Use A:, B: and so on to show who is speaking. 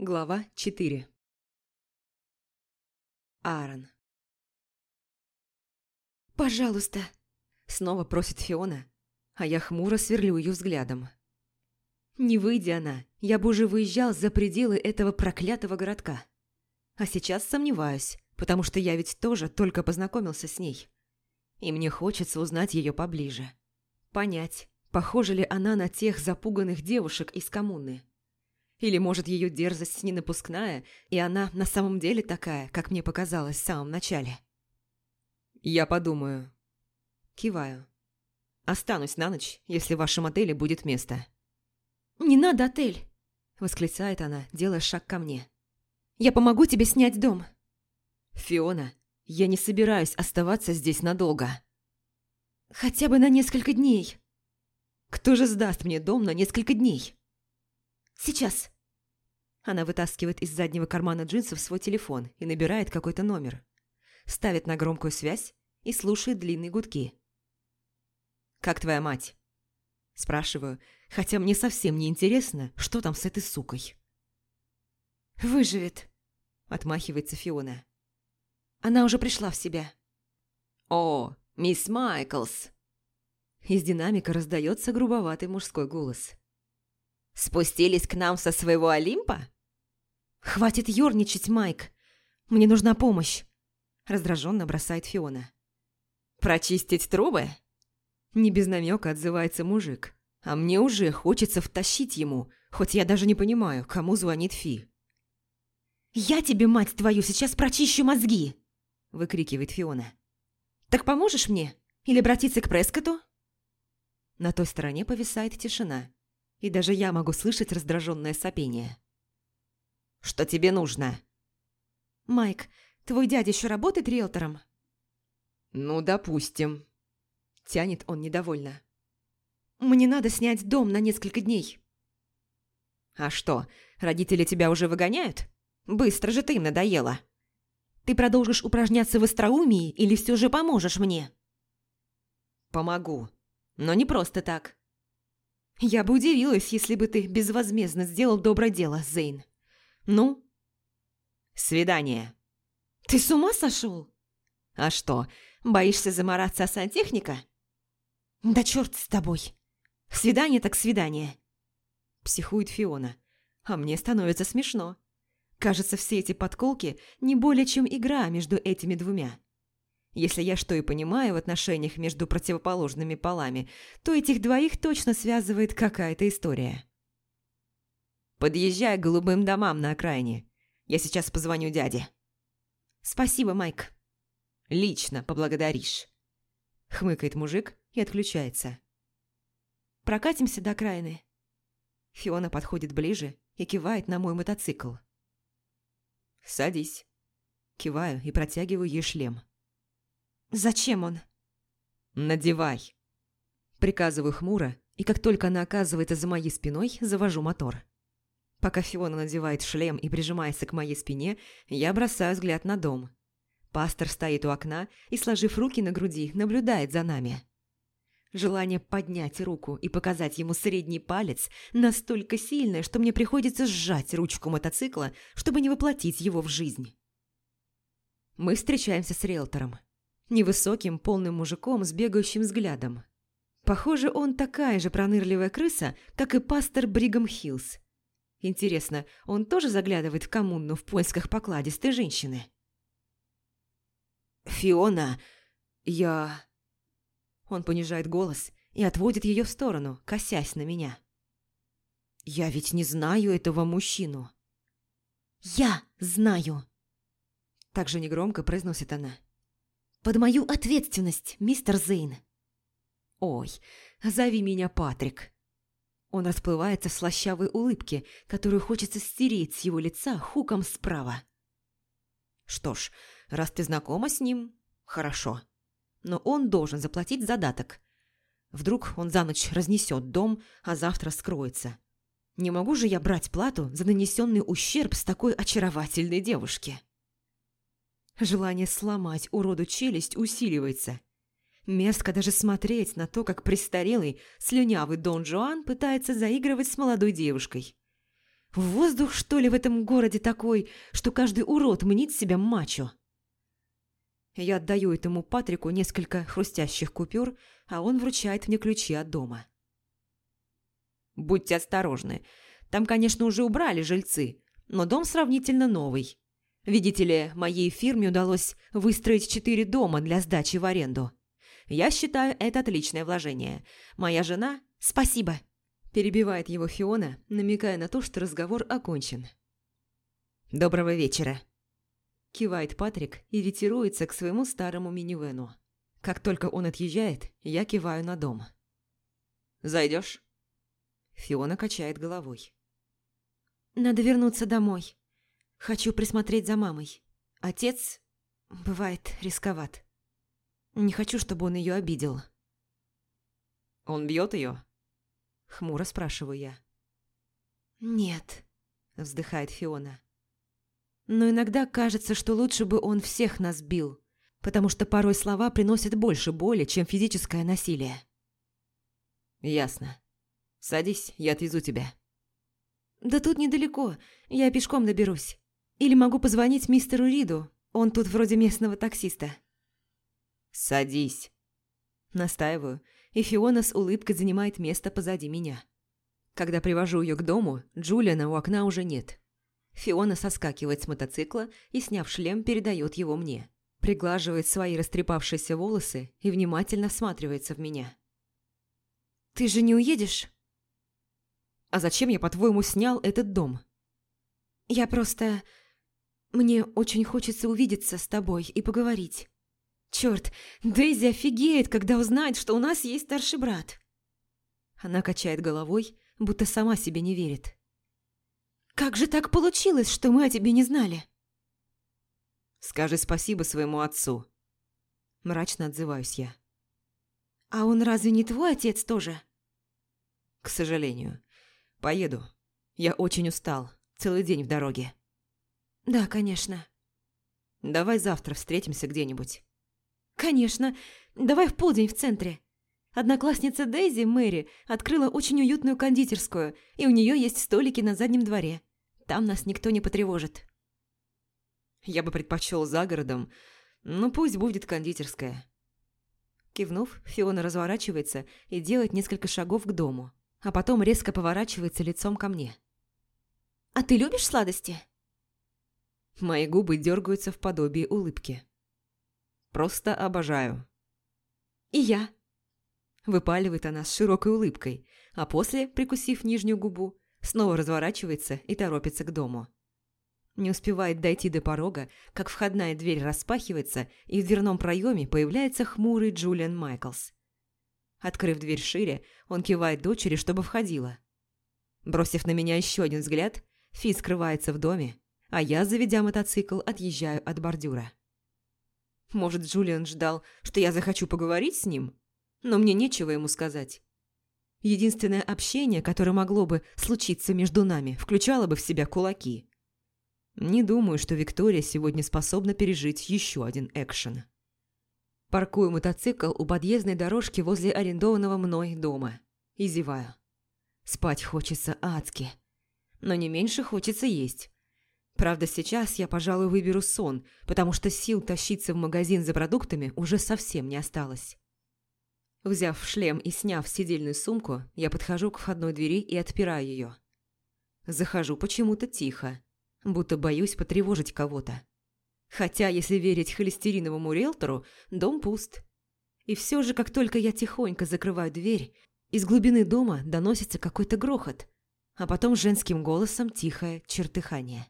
A: Глава 4 Аарон «Пожалуйста!» Снова просит Фиона, а я хмуро сверлю ее взглядом. Не выйдя она, я бы уже выезжал за пределы этого проклятого городка. А сейчас сомневаюсь, потому что я ведь тоже только познакомился с ней. И мне хочется узнать ее поближе. Понять, похожа ли она на тех запуганных девушек из коммуны. Или, может, ее дерзость не напускная, и она на самом деле такая, как мне показалось в самом начале. «Я подумаю». Киваю. «Останусь на ночь, если в вашем отеле будет место».
B: «Не надо отель!» – восклицает она, делая шаг ко мне. «Я помогу тебе снять дом».
A: «Фиона, я не собираюсь оставаться здесь надолго».
B: «Хотя бы на несколько дней».
A: «Кто же сдаст мне дом на несколько дней?»
B: Сейчас».
A: Она вытаскивает из заднего кармана джинсов свой телефон и набирает какой-то номер. Ставит на громкую связь и слушает длинные гудки. «Как твоя мать?» Спрашиваю, хотя мне совсем не интересно, что там с этой сукой.
B: «Выживет», – отмахивается Фиона. «Она уже пришла в себя».
A: «О, мисс Майклс!» Из динамика раздается грубоватый мужской голос. Спустились к нам со своего Олимпа?
B: Хватит ерничать, Майк. Мне нужна помощь. Раздраженно бросает Фиона.
A: Прочистить трубы? Не без намека отзывается мужик. А мне уже хочется втащить ему, хоть я даже не понимаю, кому звонит Фи.
B: «Я тебе, мать твою, сейчас прочищу мозги!» – выкрикивает Фиона. «Так поможешь мне? Или обратиться к Прескоту?»
A: На той стороне повисает тишина и даже я могу слышать раздраженное сопение. «Что тебе нужно?»
B: «Майк, твой дядя еще работает риэлтором?»
A: «Ну, допустим». Тянет он недовольно.
B: «Мне надо снять дом на несколько дней».
A: «А что, родители тебя уже выгоняют? Быстро же ты им надоела».
B: «Ты продолжишь упражняться в остроумии или все же поможешь мне?»
A: «Помогу, но не просто так.
B: Я бы удивилась, если бы ты безвозмездно сделал доброе дело, Зейн. Ну?
A: Свидание.
B: Ты с ума сошел?
A: А что, боишься замораться о сантехника?
B: Да черт с тобой. Свидание так свидание.
A: Психует Фиона. А мне становится смешно. Кажется, все эти подколки не более чем игра между этими двумя. Если я что и понимаю в отношениях между противоположными полами, то этих двоих точно связывает какая-то история. Подъезжай к голубым домам на окраине. Я сейчас позвоню дяде.
B: Спасибо, Майк.
A: Лично поблагодаришь. Хмыкает мужик и отключается.
B: Прокатимся до окраины.
A: Фиона подходит ближе и кивает на мой мотоцикл. «Садись». Киваю и протягиваю ей шлем.
B: «Зачем он?»
A: «Надевай!» Приказываю хмуро, и как только она оказывается за моей спиной, завожу мотор. Пока Фиона надевает шлем и прижимается к моей спине, я бросаю взгляд на дом. Пастор стоит у окна и, сложив руки на груди, наблюдает за нами. Желание поднять руку и показать ему средний палец настолько сильное, что мне приходится сжать ручку мотоцикла, чтобы не воплотить его в жизнь. Мы встречаемся с риэлтором невысоким полным мужиком с бегающим взглядом. Похоже, он такая же пронырливая крыса, как и пастор Бригам Хиллз. Интересно, он тоже заглядывает в коммуну в поисках покладистой женщины? «Фиона, я...» Он понижает голос и отводит ее в сторону, косясь на меня. «Я ведь не знаю этого мужчину».
B: «Я знаю!»
A: Так же негромко произносит она.
B: Под мою ответственность, мистер Зейн.
A: Ой, зови меня Патрик. Он расплывается в слащавой улыбке, которую хочется стереть с его лица хуком справа. Что ж, раз ты знакома с ним, хорошо. Но он должен заплатить задаток. Вдруг он за ночь разнесет дом, а завтра скроется. Не могу же я брать плату за нанесенный ущерб с такой очаровательной девушки. Желание сломать уроду челюсть усиливается. Мерзко даже смотреть на то, как престарелый, слюнявый Дон Жуан пытается заигрывать с молодой девушкой. Воздух, что ли, в этом городе такой, что каждый урод мнит себя мачо? Я отдаю этому Патрику несколько хрустящих купюр, а он вручает мне ключи от дома. Будьте осторожны. Там, конечно, уже убрали жильцы, но дом сравнительно новый. Видите ли, моей фирме удалось выстроить четыре дома для сдачи в аренду. Я считаю это отличное вложение. Моя жена...
B: Спасибо.
A: Перебивает его Фиона, намекая на то, что разговор окончен. «Доброго вечера!» Кивает Патрик и ретируется к своему старому минивену. Как только он отъезжает, я киваю на дом. «Зайдешь?» Фиона качает головой.
B: «Надо вернуться домой. Хочу присмотреть за мамой. Отец, бывает, рисковат. Не хочу, чтобы он ее обидел».
A: «Он бьет ее?» Хмуро спрашиваю я.
B: «Нет», –
A: вздыхает Фиона.
B: «Но иногда кажется, что лучше бы он всех нас бил, потому что порой слова приносят больше боли, чем физическое насилие».
A: «Ясно. Садись, я отвезу тебя».
B: «Да тут недалеко, я пешком доберусь. Или могу позвонить мистеру Риду, он тут вроде местного таксиста».
A: «Садись». Настаиваю, и Фиона с улыбкой занимает место позади меня. Когда привожу ее к дому, Джулиана у окна уже нет. Фиона соскакивает с мотоцикла и, сняв шлем, передает его мне. Приглаживает свои растрепавшиеся волосы и внимательно всматривается в меня.
B: «Ты же не уедешь?»
A: «А зачем я, по-твоему, снял этот дом?»
B: «Я просто... Мне очень хочется увидеться с тобой и поговорить. Черт, Дейзи офигеет, когда узнает, что у нас есть старший брат.
A: Она качает головой, будто сама себе не верит.
B: Как же так получилось, что мы о тебе не знали?
A: Скажи спасибо своему отцу. Мрачно отзываюсь я.
B: А он разве не твой отец тоже?
A: К сожалению. Поеду. Я очень устал. Целый день в дороге.
B: Да, конечно.
A: Давай завтра встретимся где-нибудь.
B: «Конечно. Давай в полдень в центре. Одноклассница Дейзи, Мэри, открыла очень уютную кондитерскую, и у нее есть столики на заднем дворе. Там нас никто не потревожит».
A: «Я бы предпочел за городом, но пусть будет кондитерская». Кивнув, Фиона разворачивается и делает несколько шагов к дому, а потом резко поворачивается лицом ко мне.
B: «А ты любишь сладости?»
A: Мои губы дергаются в подобии улыбки. Просто обожаю».
B: «И я».
A: Выпаливает она с широкой улыбкой, а после, прикусив нижнюю губу, снова разворачивается и торопится к дому. Не успевает дойти до порога, как входная дверь распахивается, и в дверном проеме появляется хмурый Джулиан Майклс. Открыв дверь шире, он кивает дочери, чтобы входила. Бросив на меня еще один взгляд, Фи скрывается в доме, а я, заведя мотоцикл, отъезжаю от бордюра. Может, Джулиан ждал, что я захочу поговорить с ним? Но мне нечего ему сказать. Единственное общение, которое могло бы случиться между нами, включало бы в себя кулаки. Не думаю, что Виктория сегодня способна пережить еще один экшен. Паркую мотоцикл у подъездной дорожки возле арендованного мной дома и зеваю. Спать хочется адски, но не меньше хочется есть. Правда, сейчас я, пожалуй, выберу сон, потому что сил тащиться в магазин за продуктами уже совсем не осталось. Взяв шлем и сняв сидельную сумку, я подхожу к входной двери и отпираю ее. Захожу почему-то тихо, будто боюсь потревожить кого-то. Хотя, если верить холестериновому риэлтору, дом пуст. И все же, как только я тихонько закрываю дверь, из глубины дома доносится какой-то грохот, а потом женским голосом тихое чертыхание.